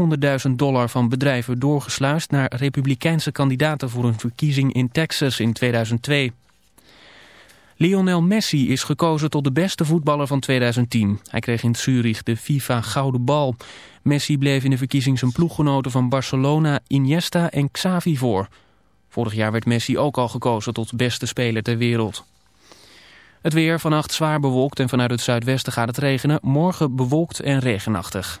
100.000 dollar van bedrijven doorgesluist naar republikeinse kandidaten voor een verkiezing in Texas in 2002. Lionel Messi is gekozen tot de beste voetballer van 2010. Hij kreeg in Zurich de FIFA Gouden Bal. Messi bleef in de verkiezing zijn ploeggenoten van Barcelona, Iniesta en Xavi voor. Vorig jaar werd Messi ook al gekozen tot beste speler ter wereld. Het weer vannacht zwaar bewolkt en vanuit het zuidwesten gaat het regenen. Morgen bewolkt en regenachtig.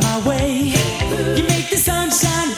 my way. You make the sunshine.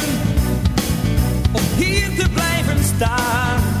hier te blijven staan.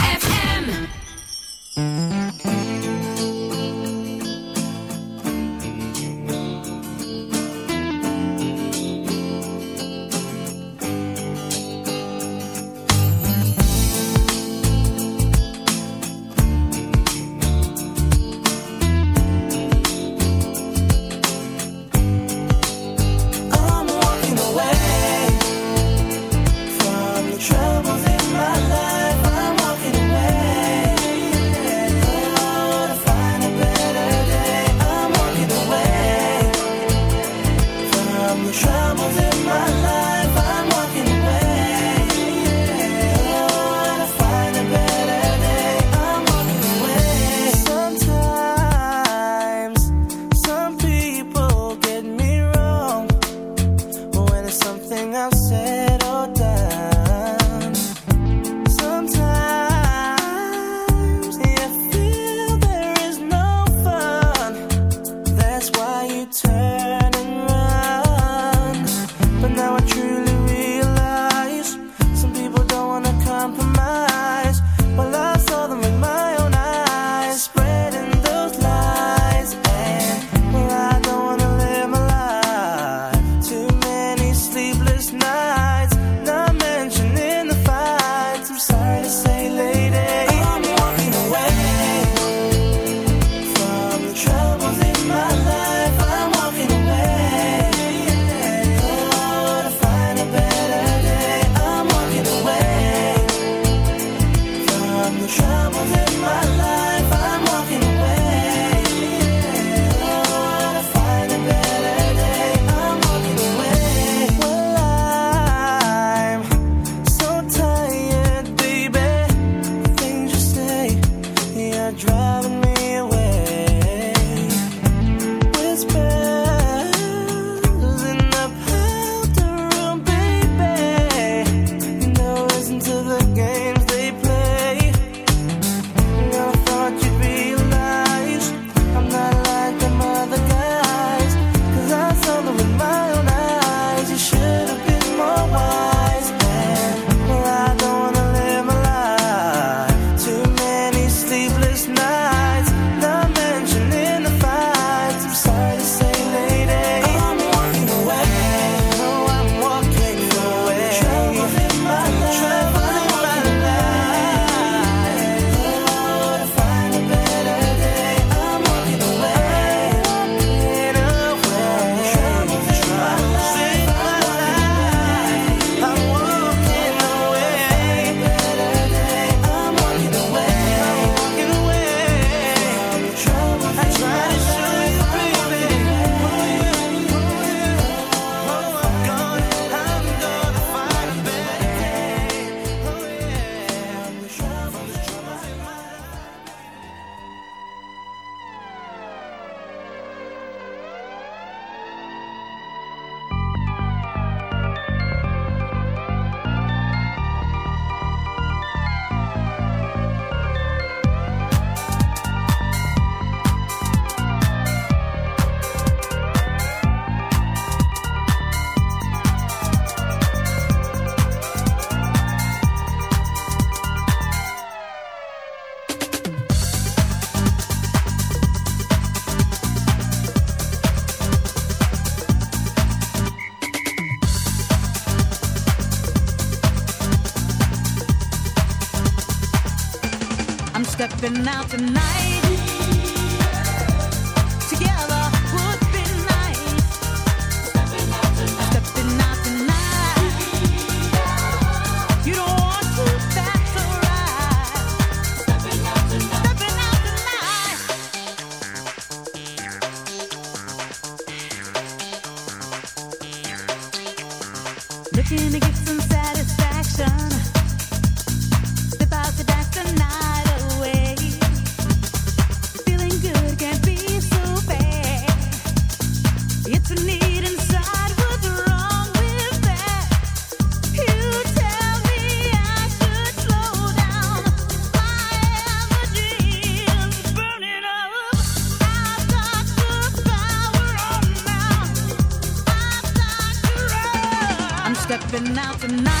now tonight.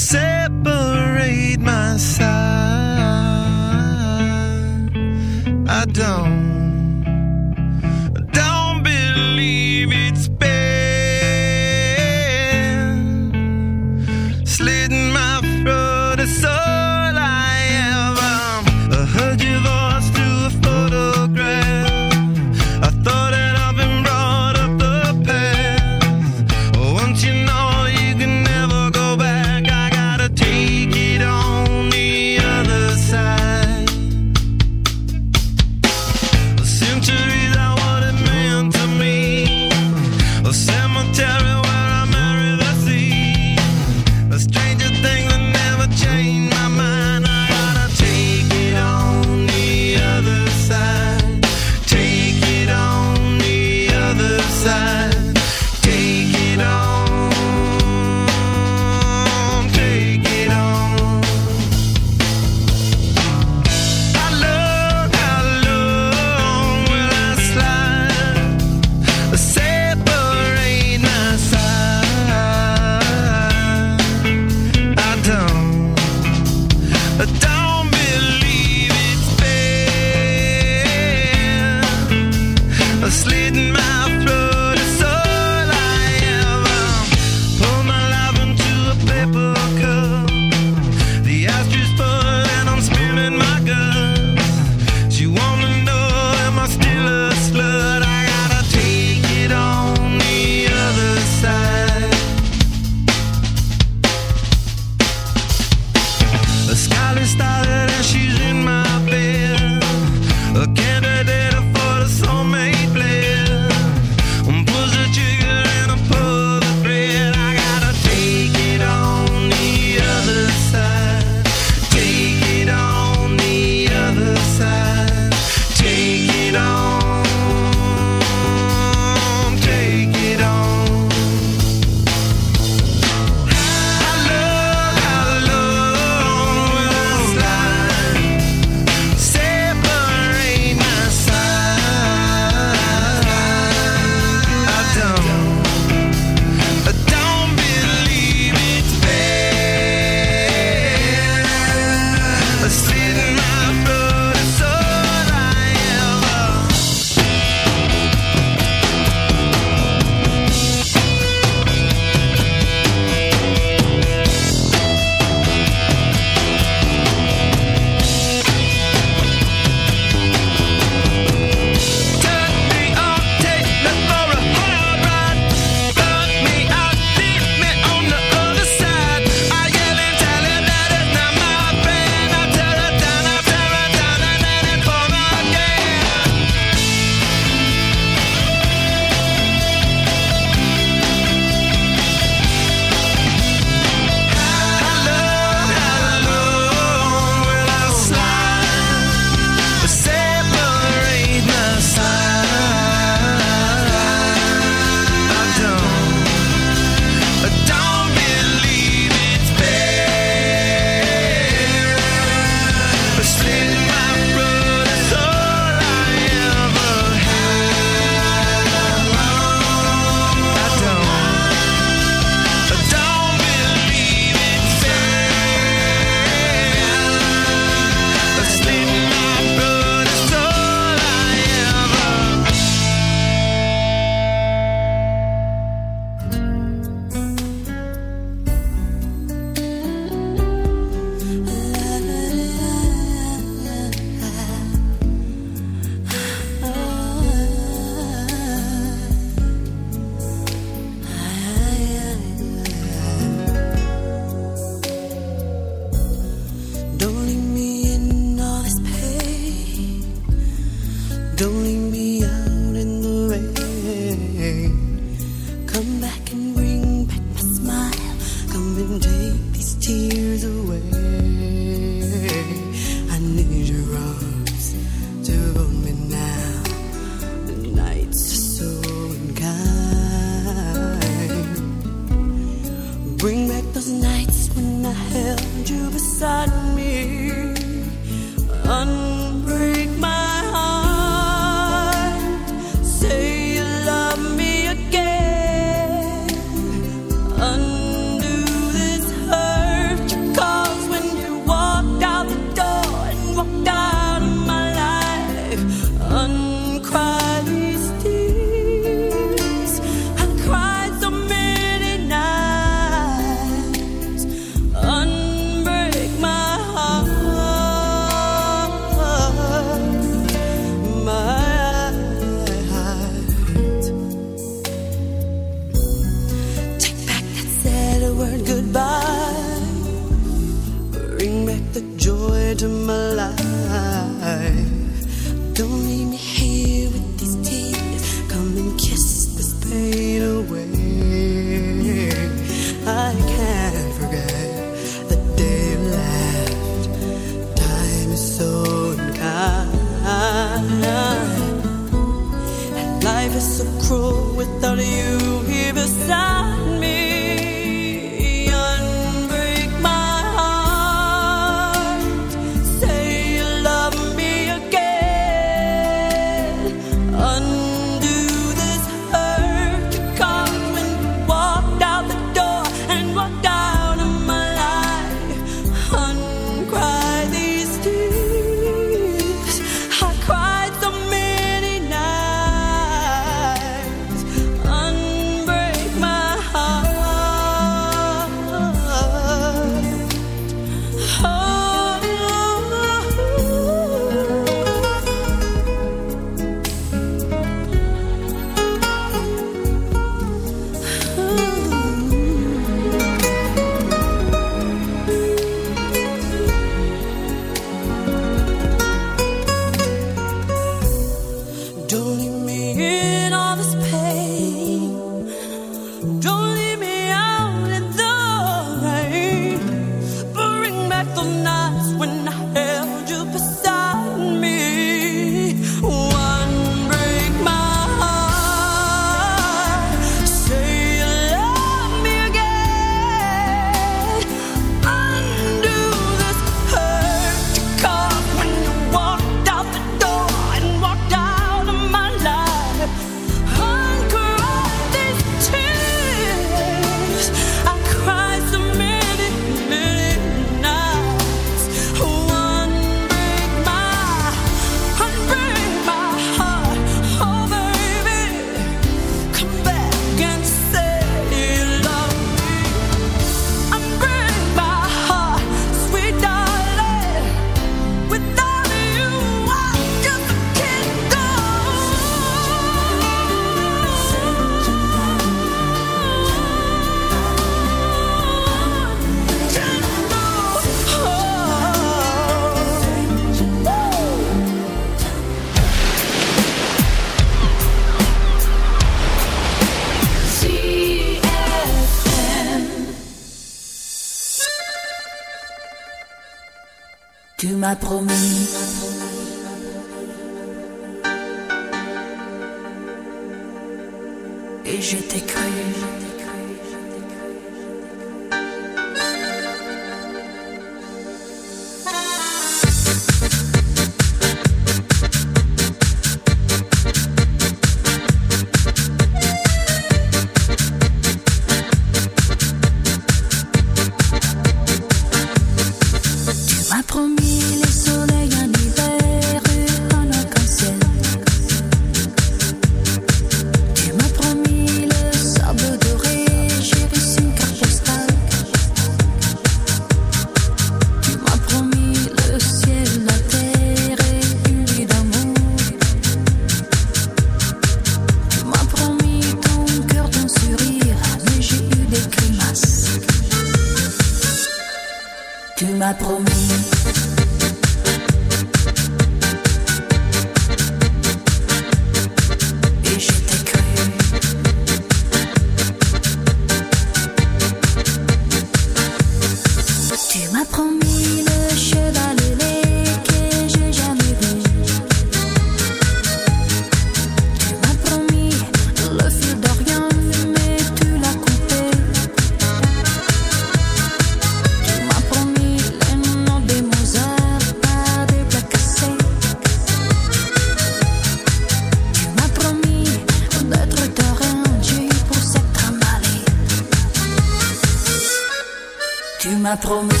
promesse.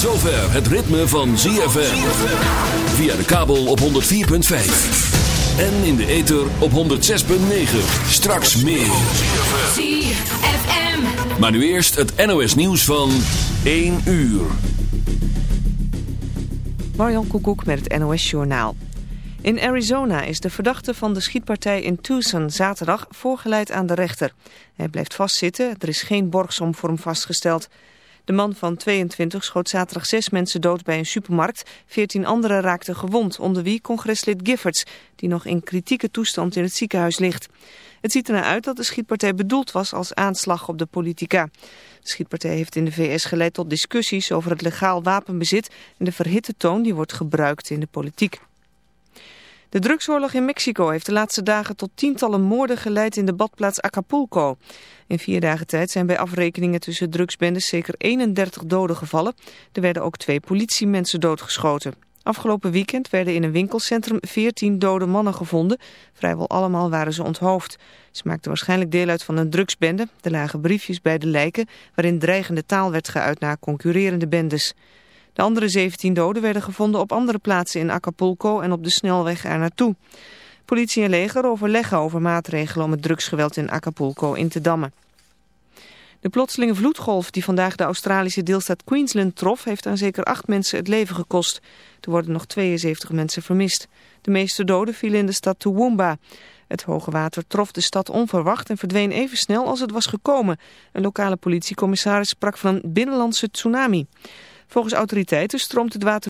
zover het ritme van ZFM. Via de kabel op 104.5. En in de ether op 106.9. Straks meer. ZFM. Maar nu eerst het NOS nieuws van 1 uur. Marjan Koekoek met het NOS Journaal. In Arizona is de verdachte van de schietpartij in Tucson zaterdag voorgeleid aan de rechter. Hij blijft vastzitten, er is geen borgsom voor hem vastgesteld... De man van 22 schoot zaterdag zes mensen dood bij een supermarkt. Veertien anderen raakten gewond, onder wie congreslid Giffords, die nog in kritieke toestand in het ziekenhuis ligt. Het ziet ernaar uit dat de schietpartij bedoeld was als aanslag op de politica. De schietpartij heeft in de VS geleid tot discussies over het legaal wapenbezit en de verhitte toon die wordt gebruikt in de politiek. De drugsoorlog in Mexico heeft de laatste dagen tot tientallen moorden geleid in de badplaats Acapulco. In vier dagen tijd zijn bij afrekeningen tussen drugsbendes zeker 31 doden gevallen. Er werden ook twee politiemensen doodgeschoten. Afgelopen weekend werden in een winkelcentrum 14 dode mannen gevonden. Vrijwel allemaal waren ze onthoofd. Ze maakten waarschijnlijk deel uit van een drugsbende. Er lagen briefjes bij de lijken waarin dreigende taal werd geuit naar concurrerende bendes. De andere 17 doden werden gevonden op andere plaatsen in Acapulco en op de snelweg er naartoe. Politie en leger overleggen over maatregelen om het drugsgeweld in Acapulco in te dammen. De plotselinge vloedgolf die vandaag de Australische deelstaat Queensland trof... heeft aan zeker acht mensen het leven gekost. Er worden nog 72 mensen vermist. De meeste doden vielen in de stad Toowoomba. Het hoge water trof de stad onverwacht en verdween even snel als het was gekomen. Een lokale politiecommissaris sprak van een binnenlandse tsunami. Volgens autoriteiten stroomt het water